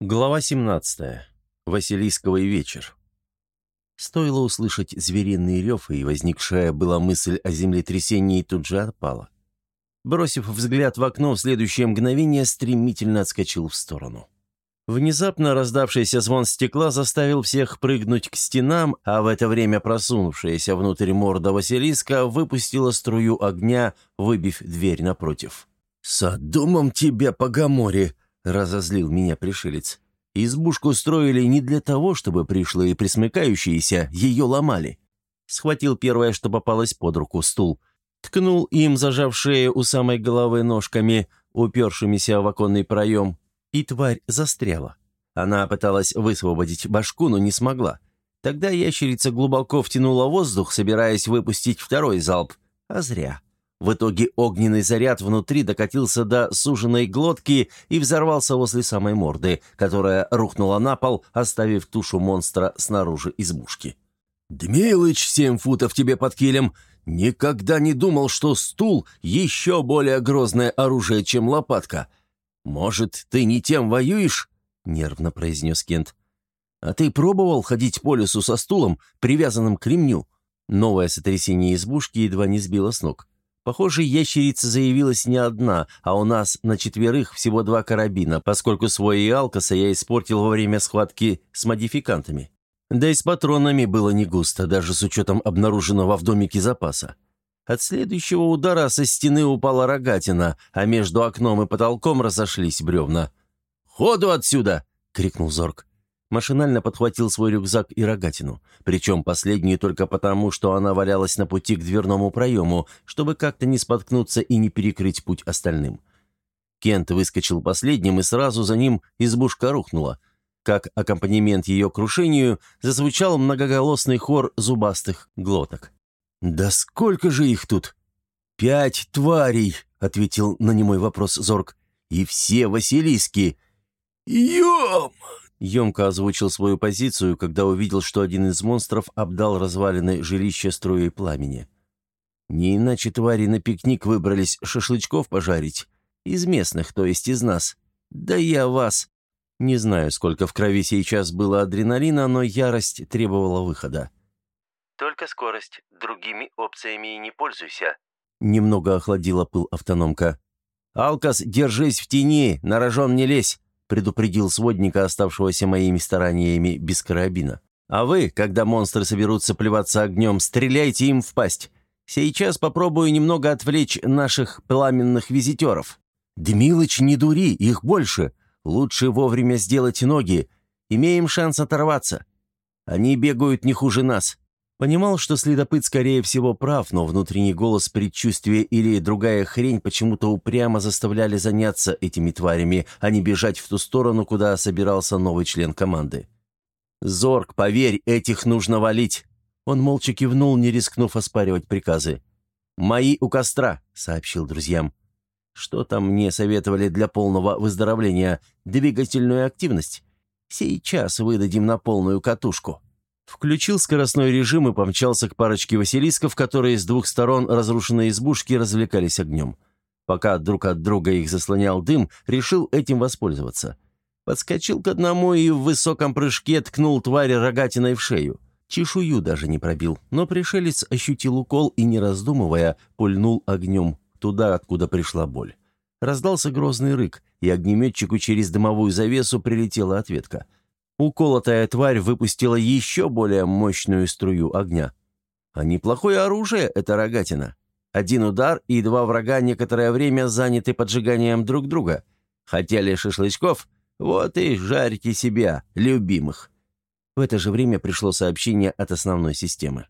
Глава 17. Василийсковый вечер. Стоило услышать звериный рев, и возникшая была мысль о землетрясении тут же отпала. Бросив взгляд в окно, в следующее мгновение стремительно отскочил в сторону. Внезапно раздавшийся звон стекла заставил всех прыгнуть к стенам, а в это время просунувшаяся внутрь морда Василиска выпустила струю огня, выбив дверь напротив. «Содомом тебя, Погоморе!» — разозлил меня пришелец. «Избушку строили не для того, чтобы пришлые присмыкающиеся ее ломали». Схватил первое, что попалось под руку, стул. Ткнул им, зажав шею у самой головы ножками, упершимися в оконный проем, и тварь застряла. Она пыталась высвободить башку, но не смогла. Тогда ящерица глубоко втянула воздух, собираясь выпустить второй залп, а зря. В итоге огненный заряд внутри докатился до суженной глотки и взорвался возле самой морды, которая рухнула на пол, оставив тушу монстра снаружи избушки. «Дмилыч, семь футов тебе под килем! Никогда не думал, что стул — еще более грозное оружие, чем лопатка. Может, ты не тем воюешь?» — нервно произнес Кент. «А ты пробовал ходить по лесу со стулом, привязанным к ремню?» Новое сотрясение избушки едва не сбило с ног. Похоже, ящерица заявилась не одна, а у нас на четверых всего два карабина, поскольку свой и Алкаса я испортил во время схватки с модификантами. Да и с патронами было не густо, даже с учетом обнаруженного в домике запаса. От следующего удара со стены упала рогатина, а между окном и потолком разошлись бревна. «Ходу отсюда!» — крикнул Зорг. Машинально подхватил свой рюкзак и рогатину, причем последнюю только потому, что она валялась на пути к дверному проему, чтобы как-то не споткнуться и не перекрыть путь остальным. Кент выскочил последним, и сразу за ним избушка рухнула. Как аккомпанемент ее крушению зазвучал многоголосный хор зубастых глоток. «Да сколько же их тут?» «Пять тварей», — ответил на немой вопрос Зорг. «И все Василиски». «Ем!» Емко озвучил свою позицию, когда увидел, что один из монстров обдал развалины жилища струей пламени. Не иначе твари на пикник выбрались шашлычков пожарить. Из местных, то есть из нас. Да я вас. Не знаю, сколько в крови сейчас было адреналина, но ярость требовала выхода. «Только скорость. Другими опциями не пользуйся», — немного охладила пыл автономка. «Алкас, держись в тени, на рожон не лезь!» Предупредил сводника, оставшегося моими стараниями без карабина. «А вы, когда монстры соберутся плеваться огнем, стреляйте им в пасть. Сейчас попробую немного отвлечь наших пламенных визитеров». «Дмилыч, не дури, их больше. Лучше вовремя сделать ноги. Имеем шанс оторваться. Они бегают не хуже нас. Понимал, что следопыт, скорее всего, прав, но внутренний голос предчувствия или другая хрень почему-то упрямо заставляли заняться этими тварями, а не бежать в ту сторону, куда собирался новый член команды. «Зорг, поверь, этих нужно валить!» Он молча кивнул, не рискнув оспаривать приказы. «Мои у костра», — сообщил друзьям. «Что там мне советовали для полного выздоровления? Двигательную активность? Сейчас выдадим на полную катушку». Включил скоростной режим и помчался к парочке василисков, которые с двух сторон разрушенной избушки развлекались огнем. Пока друг от друга их заслонял дым, решил этим воспользоваться. Подскочил к одному и в высоком прыжке ткнул твари рогатиной в шею. Чешую даже не пробил, но пришелец ощутил укол и, не раздумывая, пульнул огнем туда, откуда пришла боль. Раздался грозный рык, и огнеметчику через дымовую завесу прилетела ответка — Уколотая тварь выпустила еще более мощную струю огня. А неплохое оружие — это рогатина. Один удар, и два врага некоторое время заняты поджиганием друг друга. Хотели шашлычков? Вот и жарьте себя, любимых. В это же время пришло сообщение от основной системы.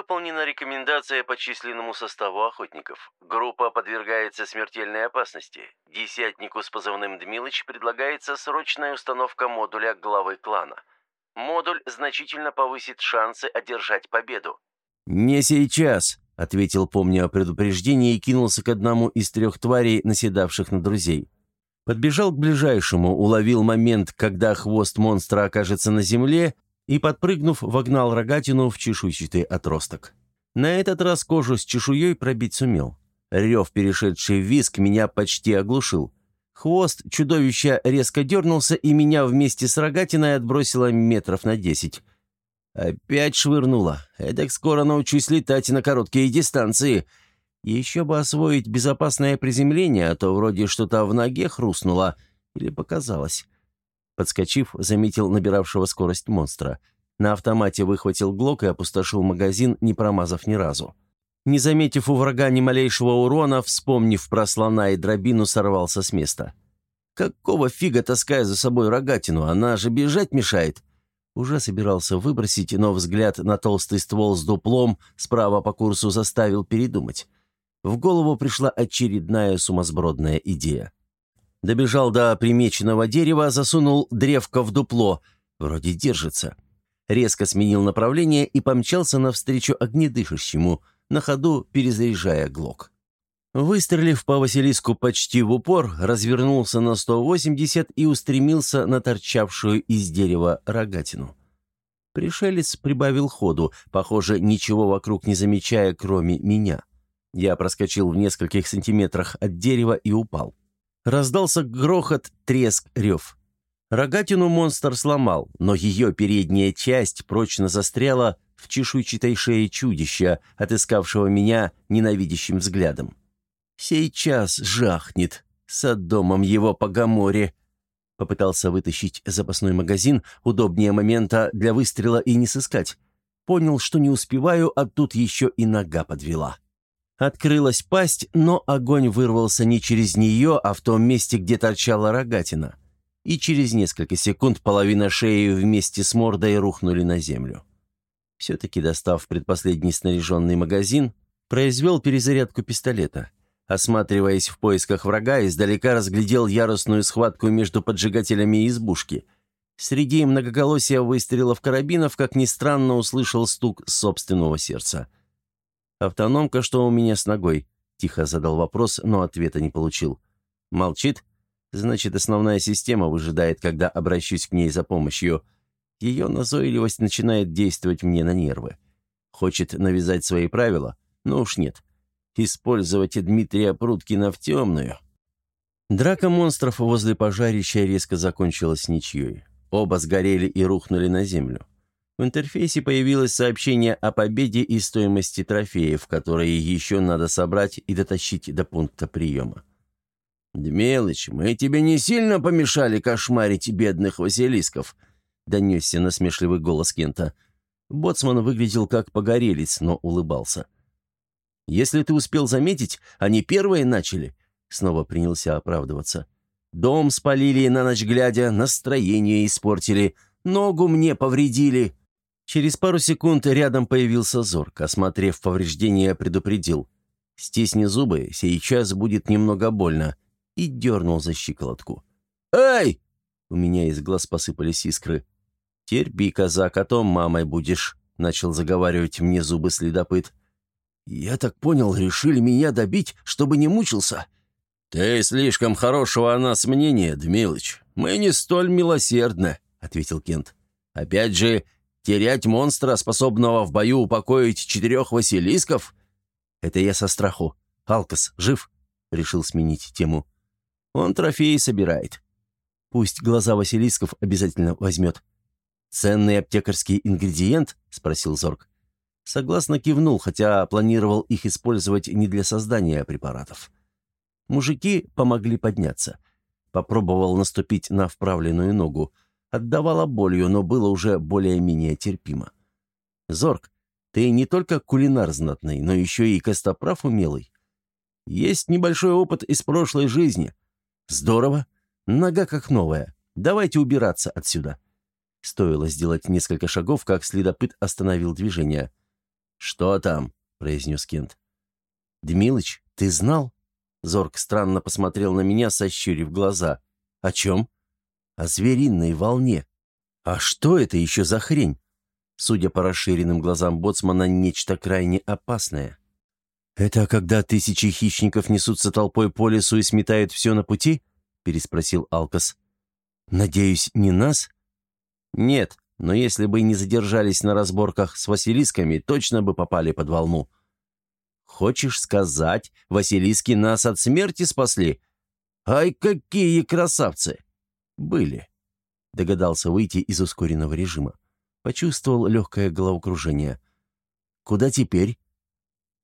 Не выполнена рекомендация по численному составу охотников. Группа подвергается смертельной опасности. Десятнику с позывным «Дмилыч» предлагается срочная установка модуля главы клана. Модуль значительно повысит шансы одержать победу. «Не сейчас», — ответил, помня о предупреждении, и кинулся к одному из трех тварей, наседавших на друзей. Подбежал к ближайшему, уловил момент, когда хвост монстра окажется на земле, и, подпрыгнув, вогнал рогатину в чешуйчатый отросток. На этот раз кожу с чешуей пробить сумел. Рев, перешедший в виск, меня почти оглушил. Хвост чудовища резко дернулся, и меня вместе с рогатиной отбросило метров на десять. Опять швырнуло. Эдак скоро научусь летать на короткие дистанции. Еще бы освоить безопасное приземление, а то вроде что-то в ноге хрустнуло. Или показалось. Подскочив, заметил набиравшего скорость монстра. На автомате выхватил глок и опустошил магазин, не промазав ни разу. Не заметив у врага ни малейшего урона, вспомнив про слона и дробину, сорвался с места. «Какого фига таскаю за собой рогатину? Она же бежать мешает!» Уже собирался выбросить, но взгляд на толстый ствол с дуплом справа по курсу заставил передумать. В голову пришла очередная сумасбродная идея. Добежал до примеченного дерева, засунул древко в дупло. Вроде держится. Резко сменил направление и помчался навстречу огнедышащему – на ходу перезаряжая глок. Выстрелив по Василиску почти в упор, развернулся на 180 и устремился на торчавшую из дерева рогатину. Пришелец прибавил ходу, похоже, ничего вокруг не замечая, кроме меня. Я проскочил в нескольких сантиметрах от дерева и упал. Раздался грохот, треск, рев. Рогатину монстр сломал, но ее передняя часть прочно застряла в чешуйчатой шее чудища, отыскавшего меня ненавидящим взглядом. «Сейчас жахнет, с домом его по Гаморе!» Попытался вытащить запасной магазин, удобнее момента для выстрела и не сыскать. Понял, что не успеваю, а тут еще и нога подвела. Открылась пасть, но огонь вырвался не через нее, а в том месте, где торчала рогатина. И через несколько секунд половина шеи вместе с мордой рухнули на землю. Все-таки, достав предпоследний снаряженный магазин, произвел перезарядку пистолета. Осматриваясь в поисках врага, издалека разглядел яростную схватку между поджигателями избушки. Среди многоголосия выстрелов карабинов, как ни странно, услышал стук собственного сердца. «Автономка, что у меня с ногой?» – тихо задал вопрос, но ответа не получил. «Молчит? Значит, основная система выжидает, когда обращусь к ней за помощью». Ее назойливость начинает действовать мне на нервы. Хочет навязать свои правила? Ну уж нет. Использовать Дмитрия Пруткина в темную. Драка монстров возле пожарища резко закончилась ничьей. Оба сгорели и рухнули на землю. В интерфейсе появилось сообщение о победе и стоимости трофеев, которые еще надо собрать и дотащить до пункта приема. «Дмелыч, мы тебе не сильно помешали кошмарить бедных василисков?» донесся насмешливый голос Кента. Боцман выглядел как погорелец, но улыбался. «Если ты успел заметить, они первые начали», — снова принялся оправдываться. «Дом спалили на ночь глядя, настроение испортили, ногу мне повредили». Через пару секунд рядом появился Зорк, осмотрев повреждения, предупредил. «Стисни зубы, сейчас будет немного больно», и дернул за щиколотку. «Эй!» У меня из глаз посыпались искры. «Терпи, казак, а то мамой будешь», — начал заговаривать мне зубы следопыт. «Я так понял, решили меня добить, чтобы не мучился?» «Ты слишком хорошего о нас мнения, Дмилыч. Мы не столь милосердны», — ответил Кент. «Опять же, терять монстра, способного в бою упокоить четырех василисков?» «Это я со страху. Алкас жив?» — решил сменить тему. «Он трофеи собирает. Пусть глаза василисков обязательно возьмет. «Ценный аптекарский ингредиент?» – спросил Зорг. Согласно кивнул, хотя планировал их использовать не для создания препаратов. Мужики помогли подняться. Попробовал наступить на вправленную ногу. Отдавала болью, но было уже более-менее терпимо. «Зорг, ты не только кулинар знатный, но еще и костоправ умелый. Есть небольшой опыт из прошлой жизни. Здорово. Нога как новая. Давайте убираться отсюда». Стоило сделать несколько шагов, как следопыт остановил движение. «Что там?» — произнес Кент. «Дмилыч, ты знал?» Зорг странно посмотрел на меня, сощурив глаза. «О чем?» «О звериной волне». «А что это еще за хрень?» Судя по расширенным глазам боцмана, нечто крайне опасное. «Это когда тысячи хищников несутся толпой по лесу и сметают все на пути?» — переспросил Алкас. «Надеюсь, не нас?» «Нет, но если бы не задержались на разборках с Василисками, точно бы попали под волну». «Хочешь сказать, Василиски нас от смерти спасли?» Ай, какие красавцы!» «Были», — догадался выйти из ускоренного режима. Почувствовал легкое головокружение. «Куда теперь?»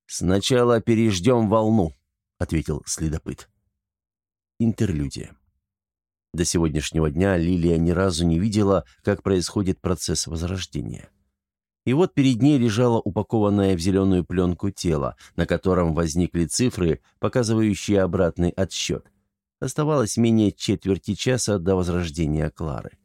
«Сначала переждем волну», — ответил следопыт. Интерлюдия. До сегодняшнего дня Лилия ни разу не видела, как происходит процесс возрождения. И вот перед ней лежало упакованное в зеленую пленку тело, на котором возникли цифры, показывающие обратный отсчет. Оставалось менее четверти часа до возрождения Клары.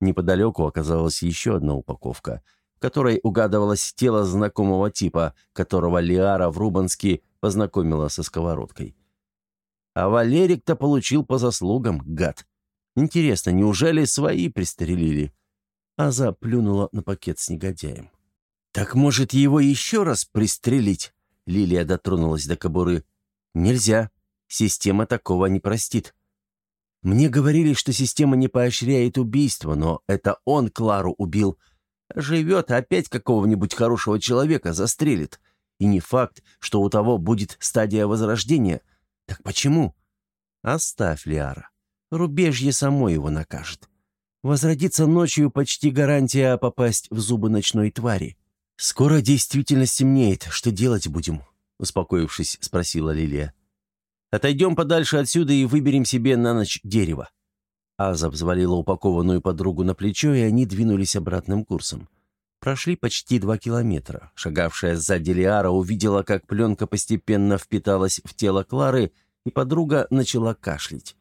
Неподалеку оказалась еще одна упаковка, в которой угадывалось тело знакомого типа, которого Лиара в Рубанске познакомила со сковородкой. А Валерик-то получил по заслугам, гад. Интересно, неужели свои пристрелили? Аза плюнула на пакет с негодяем. «Так, может, его еще раз пристрелить?» Лилия дотронулась до кобуры. «Нельзя. Система такого не простит». «Мне говорили, что система не поощряет убийство, но это он Клару убил. Живет, опять какого-нибудь хорошего человека застрелит. И не факт, что у того будет стадия возрождения. Так почему?» «Оставь, Лиара. Рубежье само его накажет. Возродиться ночью почти гарантия попасть в зубы ночной твари. Скоро действительно стемнеет. Что делать будем?» Успокоившись, спросила Лилия. «Отойдем подальше отсюда и выберем себе на ночь дерево». Аза взвалила упакованную подругу на плечо, и они двинулись обратным курсом. Прошли почти два километра. Шагавшая сзади Лиара увидела, как пленка постепенно впиталась в тело Клары, и подруга начала кашлять.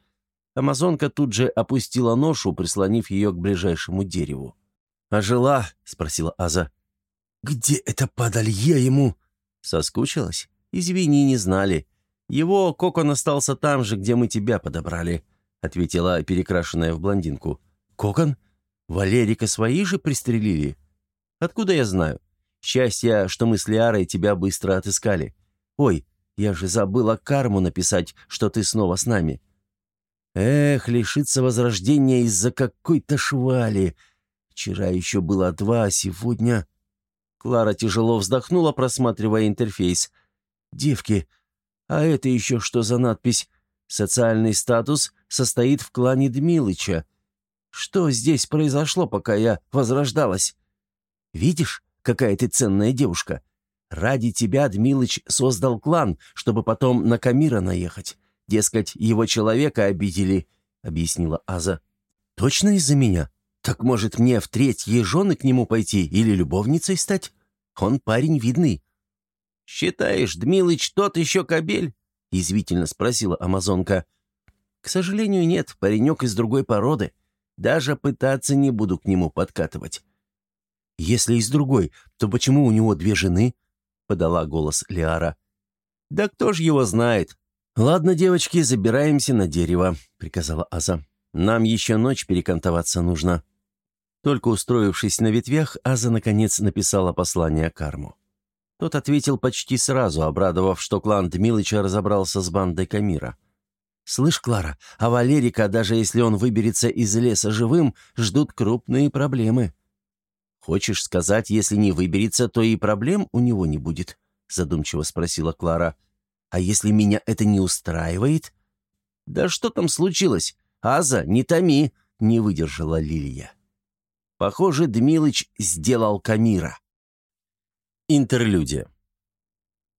Амазонка тут же опустила ношу, прислонив ее к ближайшему дереву. «Ожила?» — спросила Аза. «Где это падаль? Я ему...» «Соскучилась? Извини, не знали. Его кокон остался там же, где мы тебя подобрали», — ответила перекрашенная в блондинку. «Кокон? Валерика свои же пристрелили?» «Откуда я знаю? Счастье, что мы с Лиарой тебя быстро отыскали. Ой, я же забыла карму написать, что ты снова с нами. Эх, лишиться возрождения из-за какой-то швали. Вчера еще было два, а сегодня... Клара тяжело вздохнула, просматривая интерфейс. «Девки, а это еще что за надпись? Социальный статус состоит в клане Дмилыча. Что здесь произошло, пока я возрождалась? Видишь, какая ты ценная девушка? Ради тебя Дмилыч создал клан, чтобы потом на Камира наехать. Дескать, его человека обидели», — объяснила Аза. «Точно из-за меня? Так, может, мне в третьи жены к нему пойти или любовницей стать? Он парень видный». «Считаешь, Дмилыч тот еще кобель?» — язвительно спросила амазонка. «К сожалению, нет, паренек из другой породы. Даже пытаться не буду к нему подкатывать». «Если из другой, то почему у него две жены?» — подала голос Лиара. «Да кто ж его знает? «Ладно, девочки, забираемся на дерево», — приказала Аза. «Нам еще ночь перекантоваться нужно». Только устроившись на ветвях, Аза наконец написала послание Карму. Тот ответил почти сразу, обрадовав, что клан Дмилыча разобрался с бандой Камира. «Слышь, Клара, а Валерика, даже если он выберется из леса живым, ждут крупные проблемы». «Хочешь сказать, если не выберется, то и проблем у него не будет?» задумчиво спросила Клара. А если меня это не устраивает? Да что там случилось? Аза, не томи, не выдержала Лилия. Похоже, Дмилыч сделал Камира. Интерлюдия.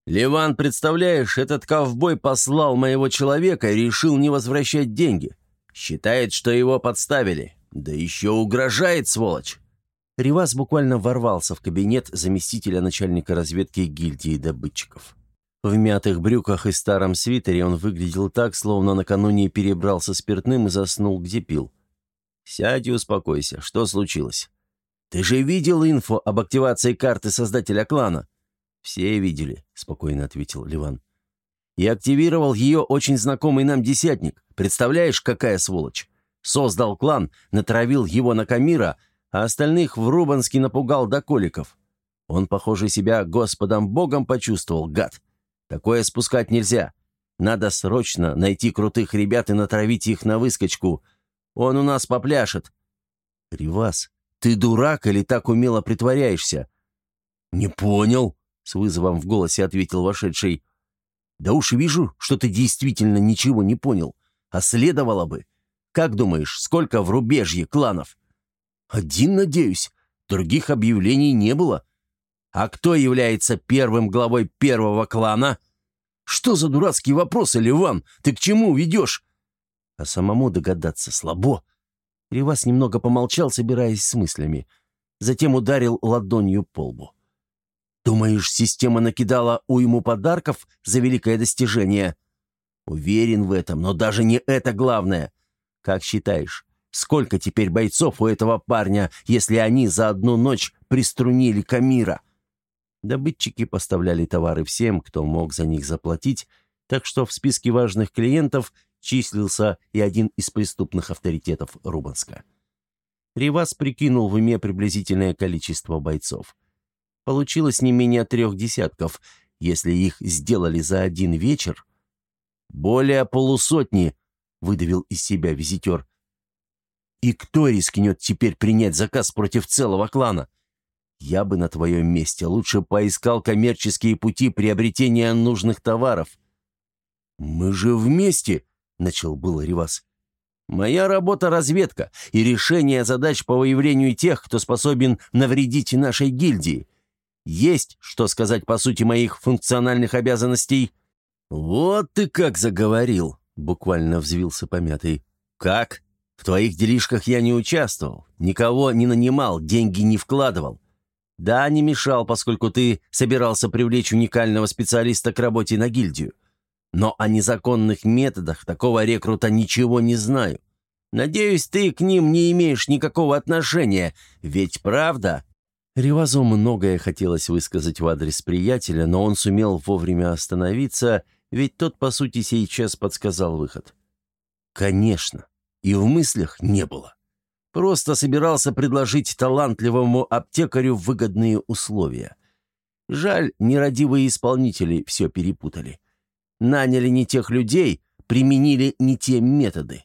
«Ливан, представляешь, этот ковбой послал моего человека и решил не возвращать деньги. Считает, что его подставили. Да еще угрожает, сволочь!» Ривас буквально ворвался в кабинет заместителя начальника разведки гильдии добытчиков. В мятых брюках и старом свитере он выглядел так, словно накануне перебрался спиртным и заснул, где пил. «Сядь и успокойся. Что случилось?» «Ты же видел инфо об активации карты создателя клана?» «Все видели», — спокойно ответил Ливан. «И активировал ее очень знакомый нам десятник. Представляешь, какая сволочь? Создал клан, натравил его на Камира, а остальных в Рубанске напугал до коликов. Он, похоже, себя Господом Богом почувствовал, гад. Такое спускать нельзя. Надо срочно найти крутых ребят и натравить их на выскочку. Он у нас попляшет». «Ривас, ты дурак или так умело притворяешься?» «Не понял», — с вызовом в голосе ответил вошедший. «Да уж вижу, что ты действительно ничего не понял. А следовало бы. Как думаешь, сколько в рубежье кланов? Один, надеюсь. Других объявлений не было. А кто является первым главой первого клана? Что за дурацкий вопрос, Ливан? Ты к чему ведешь? А самому догадаться слабо. Ривас немного помолчал, собираясь с мыслями. Затем ударил ладонью по лбу. «Думаешь, система накидала уйму подарков за великое достижение?» «Уверен в этом, но даже не это главное. Как считаешь, сколько теперь бойцов у этого парня, если они за одну ночь приструнили Камира?» Добытчики поставляли товары всем, кто мог за них заплатить, так что в списке важных клиентов числился и один из преступных авторитетов Рубанска. Ривас прикинул в уме приблизительное количество бойцов. Получилось не менее трех десятков, если их сделали за один вечер. «Более полусотни», — выдавил из себя визитер. «И кто рискнет теперь принять заказ против целого клана? Я бы на твоем месте лучше поискал коммерческие пути приобретения нужных товаров». «Мы же вместе», — начал был Ривас. «Моя работа — разведка и решение задач по выявлению тех, кто способен навредить нашей гильдии. Есть что сказать по сути моих функциональных обязанностей?» «Вот ты как заговорил!» — буквально взвился помятый. «Как? В твоих делишках я не участвовал, никого не нанимал, деньги не вкладывал. Да, не мешал, поскольку ты собирался привлечь уникального специалиста к работе на гильдию. Но о незаконных методах такого рекрута ничего не знаю. Надеюсь, ты к ним не имеешь никакого отношения, ведь правда?» Ревазу многое хотелось высказать в адрес приятеля, но он сумел вовремя остановиться, ведь тот, по сути, сейчас подсказал выход. «Конечно, и в мыслях не было. Просто собирался предложить талантливому аптекарю выгодные условия. Жаль, нерадивые исполнители все перепутали. Наняли не тех людей, применили не те методы.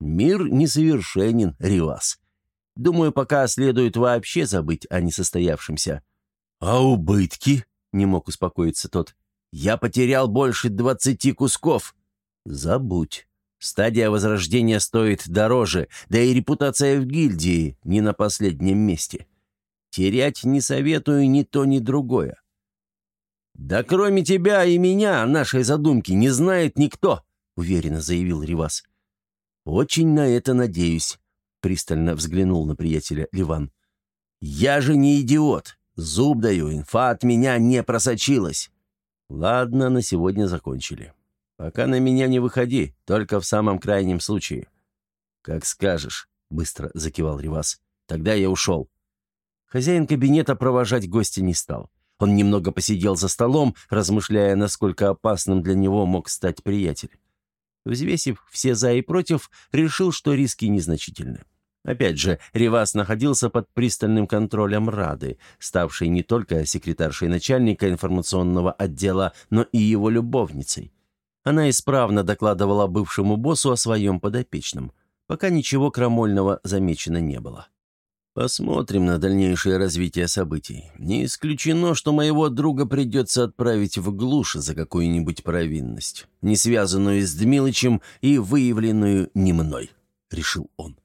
Мир несовершенен, Ривас. Думаю, пока следует вообще забыть о несостоявшемся». «А убытки?» — не мог успокоиться тот. «Я потерял больше двадцати кусков». «Забудь. Стадия возрождения стоит дороже, да и репутация в гильдии не на последнем месте. Терять не советую ни то, ни другое». «Да кроме тебя и меня нашей задумки не знает никто», — уверенно заявил Ривас. «Очень на это надеюсь. — пристально взглянул на приятеля Ливан. «Я же не идиот. Зуб даю, инфа от меня не просочилась». «Ладно, на сегодня закончили. Пока на меня не выходи, только в самом крайнем случае». «Как скажешь», — быстро закивал Ривас. «Тогда я ушел». Хозяин кабинета провожать гостя не стал. Он немного посидел за столом, размышляя, насколько опасным для него мог стать приятель. Взвесив все «за» и «против», решил, что риски незначительны. Опять же, Ривас находился под пристальным контролем Рады, ставшей не только секретаршей начальника информационного отдела, но и его любовницей. Она исправно докладывала бывшему боссу о своем подопечном, пока ничего крамольного замечено не было. Посмотрим на дальнейшее развитие событий. Не исключено, что моего друга придется отправить в глушь за какую-нибудь провинность, не связанную с Дмилычем и выявленную не мной, — решил он.